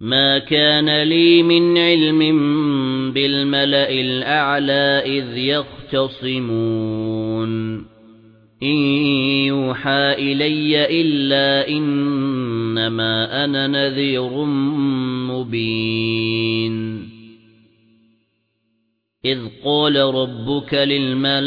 مَا كَانَ لِي مِنْ عِلْمٍ بِالْمَلَإِ الْأَعْلَى إِذْ يَخْتَصِمُونَ إِن يُوحَى إِلَيَّ إِلَّا إِنَّمَا أَنَا نَذِيرٌ مُبِينٌ إِذْ قَالَ رَبُّكَ لِلْمَلَائِكَةِ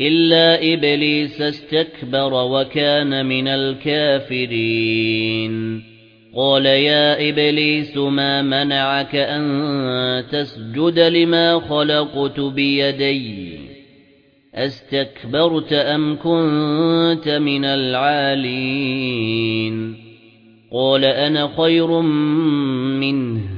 إِلَّا إِبْلِيسَ اسْتَكْبَرَ وَكَانَ مِنَ الْكَافِرِينَ قَالَ يَا إِبْلِيسُ مَا مَنَعَكَ أَن تَسْجُدَ لِمَا خَلَقْتُ بِيَدَيَّ أَسْتَكْبَرْتَ أَمْ كُنتَ مِنَ الْعَالِينَ قَالَ أَنَا خَيْرٌ مِنْهُ